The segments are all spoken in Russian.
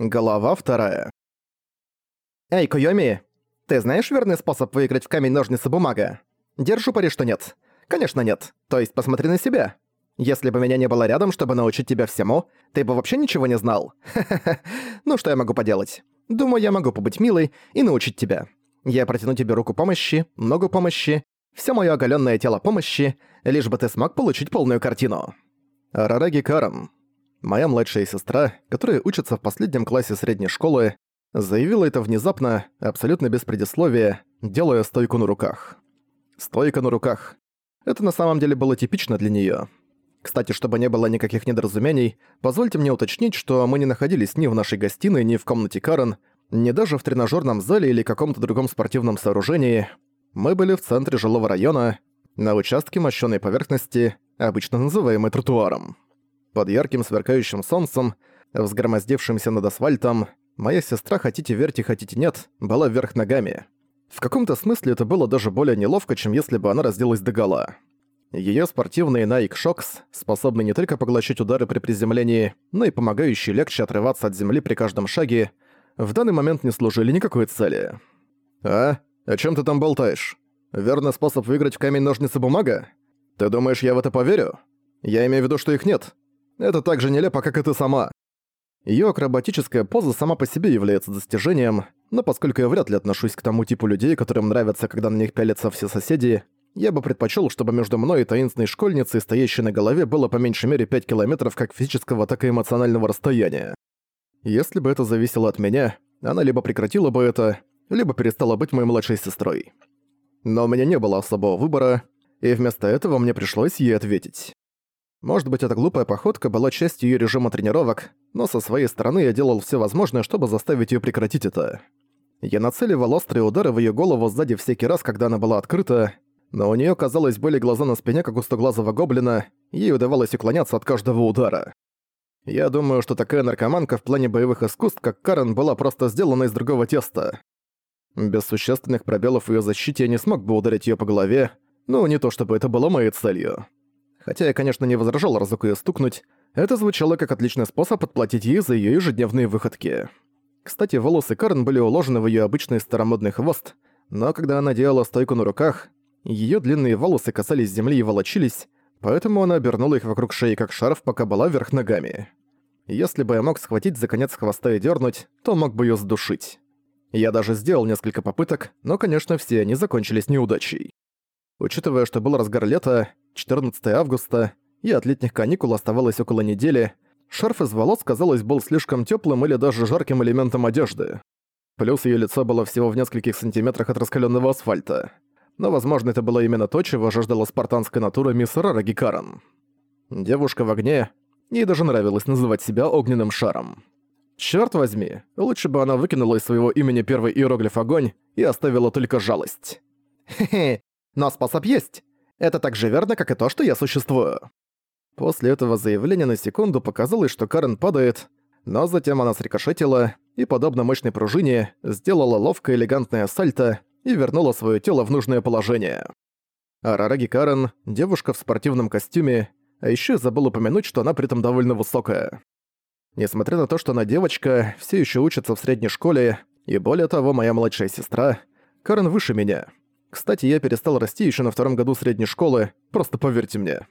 Голова вторая. «Эй, Куйоми, ты знаешь верный способ выиграть в камень-ножницы-бумага? Держу пари, что нет. Конечно нет. То есть посмотри на себя. Если бы меня не было рядом, чтобы научить тебя всему, ты бы вообще ничего не знал. Ха-ха-ха. Ну что я могу поделать? Думаю, я могу побыть милой и научить тебя. Я протяну тебе руку помощи, ногу помощи, все моё оголённое тело помощи, лишь бы ты смог получить полную картину». Рараги Карам. Моя младшая сестра, которая учится в последнем классе средней школы, заявила это внезапно, абсолютно без предисловия, делая стойку на руках. Стойка на руках. Это на самом деле было типично для неё. Кстати, чтобы не было никаких недоразумений, позвольте мне уточнить, что мы не находились ни в нашей гостиной, ни в комнате Карен, ни даже в тренажёрном зале или каком-то другом спортивном сооружении. Мы были в центре жилого района, на участке мощёной поверхности, обычно называемой тротуаром. Под ярким сверкающим солнцем, взгромоздившимся над асфальтом, моя сестра, хотите верьте, хотите нет, была вверх ногами. В каком-то смысле это было даже более неловко, чем если бы она разделась догола. Её спортивные Nike Shox, способные не только поглощать удары при приземлении, но и помогающие легче отрываться от земли при каждом шаге, в данный момент не служили никакой цели. «А? О чём ты там болтаешь? Верный способ выиграть в камень-ножницы-бумага? Ты думаешь, я в это поверю? Я имею в виду, что их нет. Это так же нелепо, как и ты сама. Её акробатическая поза сама по себе является достижением, но поскольку я вряд ли отношусь к тому типу людей, которым нравится, когда на них пялятся все соседи, я бы предпочёл, чтобы между мной и таинственной школьницей, стоящей на голове, было по меньшей мере 5 километров как физического, так и эмоционального расстояния. Если бы это зависело от меня, она либо прекратила бы это, либо перестала быть моей младшей сестрой. Но у меня не было особого выбора, и вместо этого мне пришлось ей ответить. Может быть, эта глупая походка была частью её режима тренировок, но со своей стороны я делал всё возможное, чтобы заставить её прекратить это. Я нацеливал острые удары в её голову сзади всякий раз, когда она была открыта, но у неё, казалось, были глаза на спине, как у стоглазого гоблина, ей удавалось уклоняться от каждого удара. Я думаю, что такая наркоманка в плане боевых искусств, как Карен, была просто сделана из другого теста. Без существенных пробелов в её защите я не смог бы ударить её по голове, ну, не то чтобы это было моей целью. Хотя я, конечно, не возражал разок её стукнуть, это звучало как отличный способ отплатить ей за её ежедневные выходки. Кстати, волосы Карен были уложены в её обычный старомодный хвост, но когда она делала стойку на руках, её длинные волосы касались земли и волочились, поэтому она обернула их вокруг шеи как шарф, пока была вверх ногами. Если бы я мог схватить за конец хвоста и дернуть, то мог бы её задушить. Я даже сделал несколько попыток, но, конечно, все они закончились неудачей. Учитывая, что был разгар лета, 14 августа, и от летних каникул оставалось около недели, шарф из волос, казалось, был слишком теплым или даже жарким элементом одежды. Плюс ее лицо было всего в нескольких сантиметрах от раскаленного асфальта. Но, возможно, это было именно то, чего жаждала спартанская натура мисс Рара Гикаран. Девушка в огне, ей даже нравилось называть себя огненным шаром. Черт возьми, лучше бы она выкинула из своего имени первый иероглиф «Огонь» и оставила только жалость. Хе-хе, но способ есть. Это так же верно, как и то, что я существую. После этого заявления на секунду показалось, что Карен падает, но затем она срикошетила и, подобно мощной пружине, сделала ловкое элегантное сальто и вернула свое тело в нужное положение. Арараги Карен – девушка в спортивном костюме, а еще забыл упомянуть, что она при этом довольно высокая. Несмотря на то, что она девочка, все еще учится в средней школе, и более того, моя младшая сестра, Карен выше меня. Кстати, я перестал расти еще на втором году средней школы, просто поверьте мне.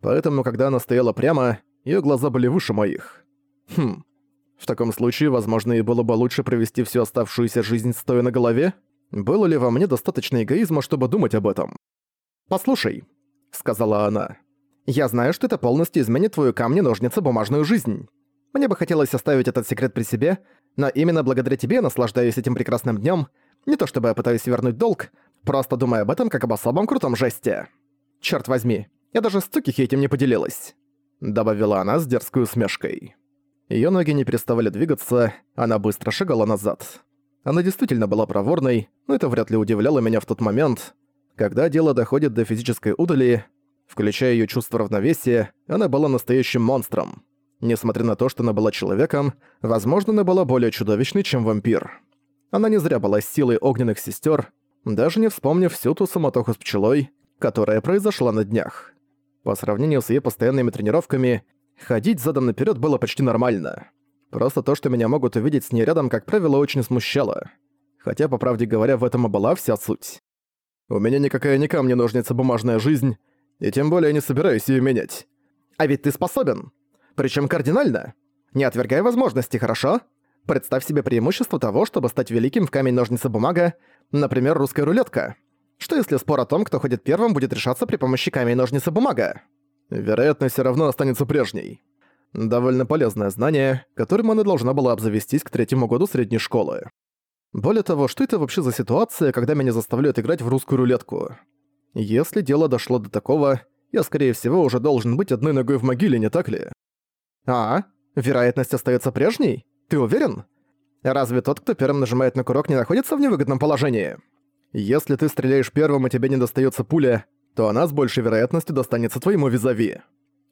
Поэтому, когда она стояла прямо, ее глаза были выше моих. Хм. В таком случае, возможно, и было бы лучше провести всю оставшуюся жизнь стоя на голове? Было ли во мне достаточно эгоизма, чтобы думать об этом? «Послушай», — сказала она, — «я знаю, что это полностью изменит твою камни-ножницы-бумажную жизнь. Мне бы хотелось оставить этот секрет при себе, но именно благодаря тебе я наслаждаюсь этим прекрасным днем. Не то чтобы я пытаюсь вернуть долг, просто думаю об этом как об особом крутом жесте. Черт возьми, я даже с Цукихи этим не поделилась», — добавила она с дерзкой усмешкой. Её ноги не переставали двигаться, она быстро шагала назад. Она действительно была проворной, но это вряд ли удивляло меня в тот момент. Когда дело доходит до физической удали, включая её чувство равновесия, она была настоящим монстром. Несмотря на то, что она была человеком, возможно, она была более чудовищной, чем вампир. Она не зря была силой огненных сестер, даже не вспомнив всю ту самотоху с пчелой, которая произошла на днях. По сравнению с ее постоянными тренировками, ходить задом наперед было почти нормально. Просто то, что меня могут увидеть с ней рядом, как правило, очень смущало. Хотя, по правде говоря, в этом и была вся суть. У меня никакая ни камни ножница бумажная жизнь, и тем более не собираюсь ее менять. А ведь ты способен. Причем кардинально. Не отвергай возможности, хорошо? Представь себе преимущество того, чтобы стать великим в камень-ножницы-бумага, например, русская рулетка. Что если спор о том, кто ходит первым, будет решаться при помощи камень-ножницы-бумага? Вероятность все равно останется прежней. Довольно полезное знание, которым она должна была обзавестись к третьему году средней школы. Более того, что это вообще за ситуация, когда меня заставляют играть в русскую рулетку? Если дело дошло до такого, я, скорее всего, уже должен быть одной ногой в могиле, не так ли? А, вероятность остается прежней? Ты уверен? Разве тот, кто первым нажимает на курок, не находится в невыгодном положении? Если ты стреляешь первым и тебе не достается пуля, то она с большей вероятностью достанется твоему визави.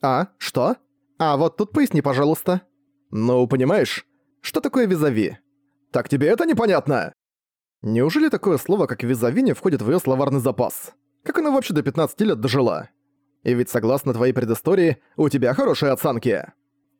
А, что? А вот тут поясни, пожалуйста. Ну, понимаешь, что такое визави? Так тебе это непонятно? Неужели такое слово, как визави, не входит в её словарный запас? Как она вообще до 15 лет дожила? И ведь согласно твоей предыстории, у тебя хорошие оценки.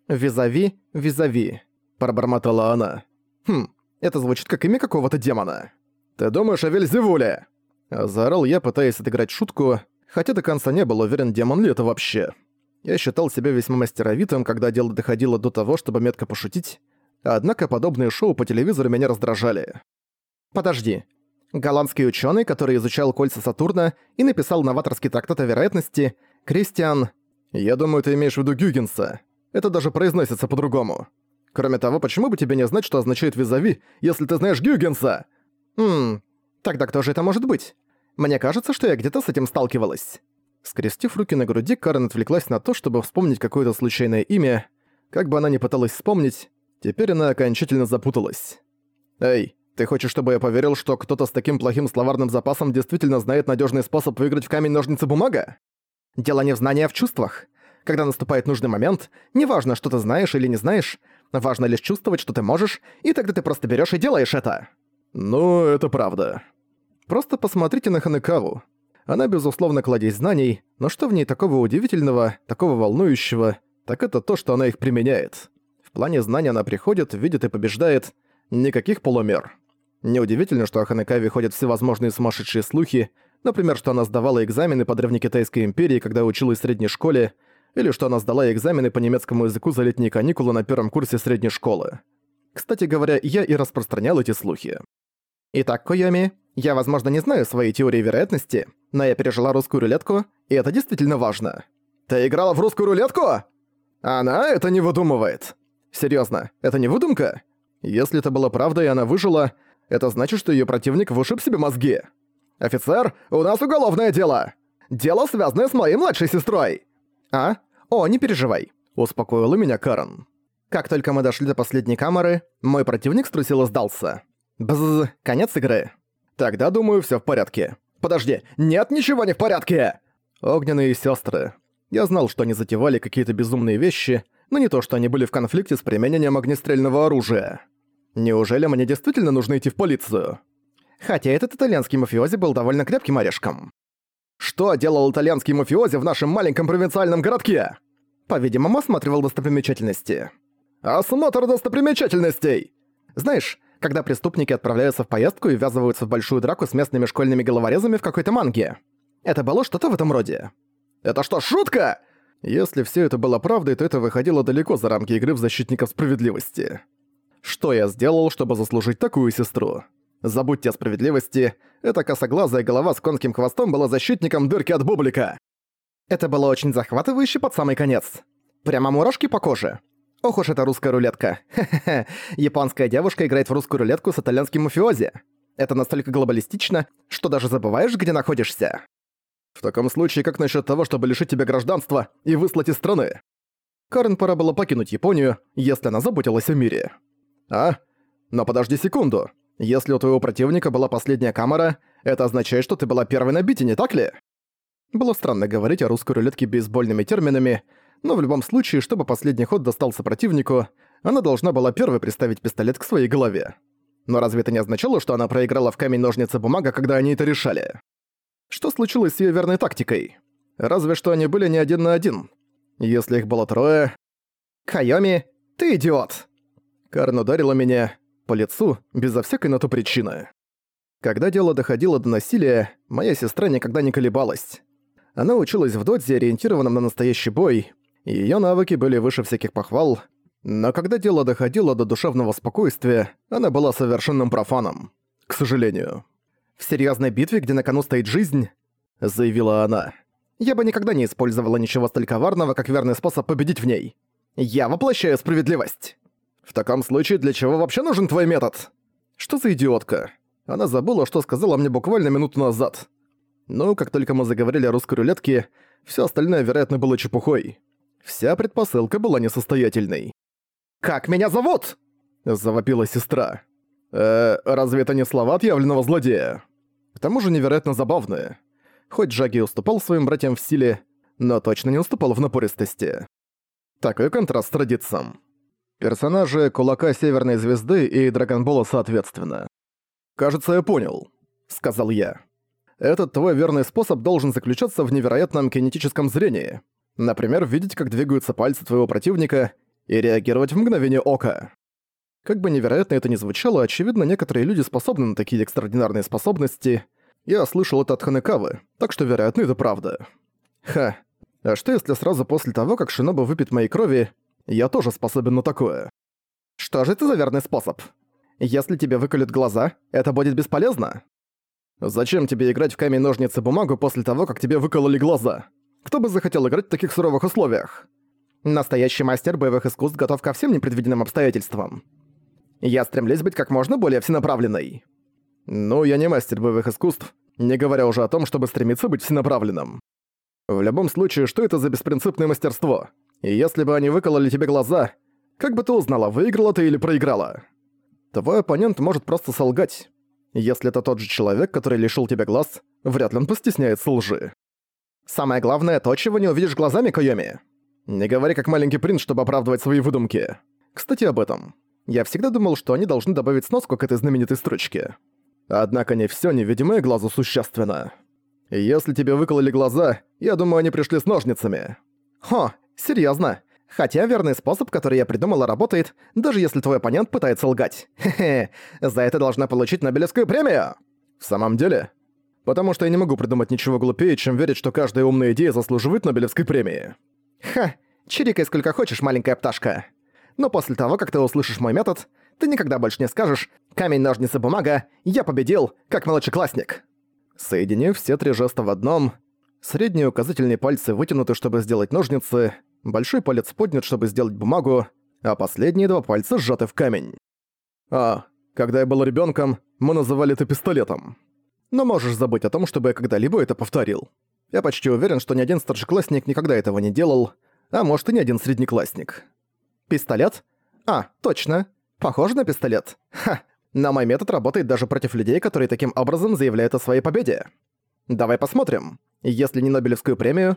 Визави, визави, пробормотала она. Хм, это звучит как имя какого-то демона. Ты думаешь о Вельзевуле? Заорал я, пытаясь отыграть шутку, хотя до конца не был уверен, демон ли это вообще. Я считал себя весьма мастеровитым, когда дело доходило до того, чтобы метко пошутить, однако подобные шоу по телевизору меня раздражали. Подожди. Голландский ученый, который изучал кольца Сатурна и написал новаторский трактат о вероятности, Кристиан... Я думаю, ты имеешь в виду Гюгенса. Это даже произносится по-другому. Кроме того, почему бы тебе не знать, что означает визави, если ты знаешь Гюгенса? Хм, тогда кто же это может быть? Мне кажется, что я где-то с этим сталкивалась. Скрестив руки на груди, Карен отвлеклась на то, чтобы вспомнить какое-то случайное имя. Как бы она ни пыталась вспомнить, теперь она окончательно запуталась. «Эй, ты хочешь, чтобы я поверил, что кто-то с таким плохим словарным запасом действительно знает надежный способ выиграть в камень-ножницы-бумага? Дело не в знании, а в чувствах. Когда наступает нужный момент, неважно, что ты знаешь или не знаешь, важно лишь чувствовать, что ты можешь, и тогда ты просто берешь и делаешь это». «Ну, это правда. Просто посмотрите на Ханекаву. Она, безусловно, кладезь знаний, но что в ней такого удивительного, такого волнующего, так это то, что она их применяет. В плане знаний она приходит, видит и побеждает. Никаких полумер. Неудивительно, что о Ханекаве ходят всевозможные сумасшедшие слухи, например, что она сдавала экзамены по Древнекитайской империи, когда училась в средней школе, или что она сдала экзамены по немецкому языку за летние каникулы на первом курсе средней школы. Кстати говоря, я и распространял эти слухи. Итак, Койоми, я, возможно, не знаю своей теории вероятности, но я пережила русскую рулетку, и это действительно важно. Ты играла в русскую рулетку? Она это не выдумывает. Серьезно, это не выдумка? Если это было правдой и она выжила, это значит, что ее противник вышиб себе мозги. Офицер, у нас уголовное дело. Дело, связанное с моей младшей сестрой. А? О, не переживай, успокоила меня Карен. Как только мы дошли до последней камеры, мой противник струсил и сдался. Бзз, конец игры. Тогда, думаю, все в порядке. Подожди, нет, ничего не в порядке! Огненные сестры. Я знал, что они затевали какие-то безумные вещи, но не то, что они были в конфликте с применением огнестрельного оружия. Неужели мне действительно нужно идти в полицию? Хотя этот итальянский мафиози был довольно крепким орешком. Что делал итальянский мафиози в нашем маленьком провинциальном городке? По-видимому, осматривал достопримечательности. Осмотр достопримечательностей! Знаешь, когда преступники отправляются в поездку и ввязываются в большую драку с местными школьными головорезами в какой-то манге. Это было что-то в этом роде. «Это что, шутка?» Если все это было правдой, то это выходило далеко за рамки игры в Защитников Справедливости. Что я сделал, чтобы заслужить такую сестру? Забудьте о справедливости, эта косоглазая голова с конским хвостом была защитником дырки от бублика. Это было очень захватывающе под самый конец. Прямо мурашки по коже. Ох уж эта русская рулетка. Хе-хе-хе. Японская девушка играет в русскую рулетку с итальянским мафиози. Это настолько глобалистично, что даже забываешь, где находишься. В таком случае, как насчет того, чтобы лишить тебя гражданства и выслать из страны? Карен пора было покинуть Японию, если она заботилась о мире. А? Но подожди секунду. Если у твоего противника была последняя камера, это означает, что ты была первой на бите, не так ли? Было странно говорить о русской рулетке бейсбольными терминами, но в любом случае, чтобы последний ход достался противнику, она должна была первой приставить пистолет к своей голове. Но разве это не означало, что она проиграла в камень-ножницы-бумага, когда они это решали? Что случилось с её верной тактикой? Разве что они были не один на один. Если их было трое... «Хайоми, ты идиот!» Карн ударила меня по лицу безо всякой на то причины. Когда дело доходило до насилия, моя сестра никогда не колебалась. Она училась в додзе, ориентированном на настоящий бой, и её навыки были выше всяких похвал, но когда дело доходило до душевного спокойствия, она была совершенным профаном. К сожалению. «В серьёзной битве, где на кону стоит жизнь», — заявила она, — «я бы никогда не использовала ничего столь коварного, как верный способ победить в ней. Я воплощаю справедливость». «В таком случае для чего вообще нужен твой метод?» «Что за идиотка?» Она забыла, что сказала мне буквально минуту назад. Ну, как только мы заговорили о русской рулетке, все остальное, вероятно, было чепухой. Вся предпосылка была несостоятельной. «Как меня зовут?» – завопила сестра. «Э, разве это не слова отъявленного злодея?» К тому же невероятно забавные. Хоть Джаги уступал своим братьям в силе, но точно не уступал в напористости. Такой контраст с традициям. Персонажи Кулака Северной Звезды и Драгонбола соответственно. «Кажется, я понял», — сказал я. «Этот твой верный способ должен заключаться в невероятном кинетическом зрении. Например, видеть, как двигаются пальцы твоего противника и реагировать в мгновение ока». Как бы невероятно это ни звучало, очевидно, некоторые люди способны на такие экстраординарные способности. Я слышал это от Ханекавы, так что, вероятно, это правда. Ха. А что если сразу после того, как Шиноба выпьет моей крови, я тоже способен на такое? Что же это за верный способ? Если тебе выколют глаза, это будет бесполезно. Зачем тебе играть в камень-ножницы-бумагу после того, как тебе выкололи глаза? Кто бы захотел играть в таких суровых условиях? Настоящий мастер боевых искусств готов ко всем непредвиденным обстоятельствам. Я стремлюсь быть как можно более всенаправленной. Ну, я не мастер боевых искусств, не говоря уже о том, чтобы стремиться быть всенаправленным. В любом случае, что это за беспринципное мастерство? И если бы они выкололи тебе глаза, как бы ты узнала, выиграла ты или проиграла? Твой оппонент может просто солгать. Если это тот же человек, который лишил тебя глаз, вряд ли он постесняется лжи. Самое главное то, чего не увидишь глазами, Койоми. Не говори как маленький принц, чтобы оправдывать свои выдумки. Кстати, об этом. Я всегда думал, что они должны добавить сноску к этой знаменитой строчке. Однако не всё невидимое глазу существенно. Если тебе выкололи глаза, я думаю, они пришли с ножницами. Хо, серьёзно? Хотя верный способ, который я придумала, работает, даже если твой оппонент пытается лгать. Хе-хе, за это должна получить Нобелевскую премию! В самом деле? Потому что я не могу придумать ничего глупее, чем верить, что каждая умная идея заслуживает Нобелевской премии. Ха, чирикай сколько хочешь, маленькая пташка. Но после того, как ты услышишь мой метод, ты никогда больше не скажешь «камень, ножницы, бумага, я победил, как младшеклассник». Соединив все три жеста в одном, средние указательные пальцы вытянуты, чтобы сделать ножницы, большой палец поднят, чтобы сделать бумагу, а последние два пальца сжаты в камень. А, когда я был ребенком, мы называли это пистолетом. Но можешь забыть о том, чтобы я когда-либо это повторил. Я почти уверен, что ни один старшеклассник никогда этого не делал, а может и ни один среднеклассник. Пистолет? А, точно. Похоже на пистолет. Ха. Но мой метод работает даже против людей, которые таким образом заявляют о своей победе. Давай посмотрим. Если не Нобелевскую премию,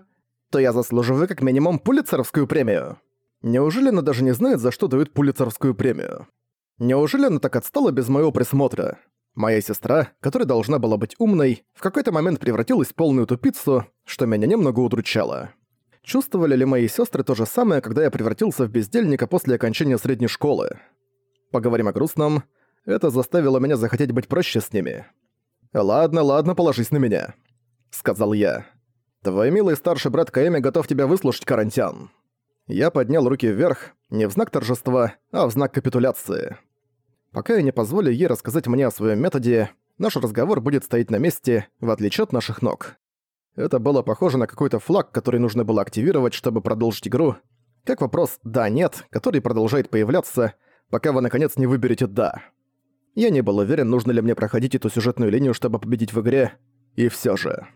то я заслуживаю как минимум Пулицеровскую премию. Неужели она даже не знает, за что дают Пулицеровскую премию? Неужели она так отстала без моего присмотра? Моя сестра, которая должна была быть умной, в какой-то момент превратилась в полную тупицу, что меня немного удручало. Чувствовали ли мои сестры то же самое, когда я превратился в бездельника после окончания средней школы? Поговорим о грустном. Это заставило меня захотеть быть проще с ними. «Ладно, ладно, положись на меня», — сказал я. «Твой милый старший брат Каэми готов тебя выслушать, Карантян». Я поднял руки вверх, не в знак торжества, а в знак капитуляции. Пока я не позволю ей рассказать мне о своем методе, наш разговор будет стоять на месте, в отличие от наших ног. Это было похоже на какой-то флаг, который нужно было активировать, чтобы продолжить игру, как вопрос «да-нет», который продолжает появляться, пока вы наконец не выберете «да». Я не был уверен, нужно ли мне проходить эту сюжетную линию, чтобы победить в игре, и все же.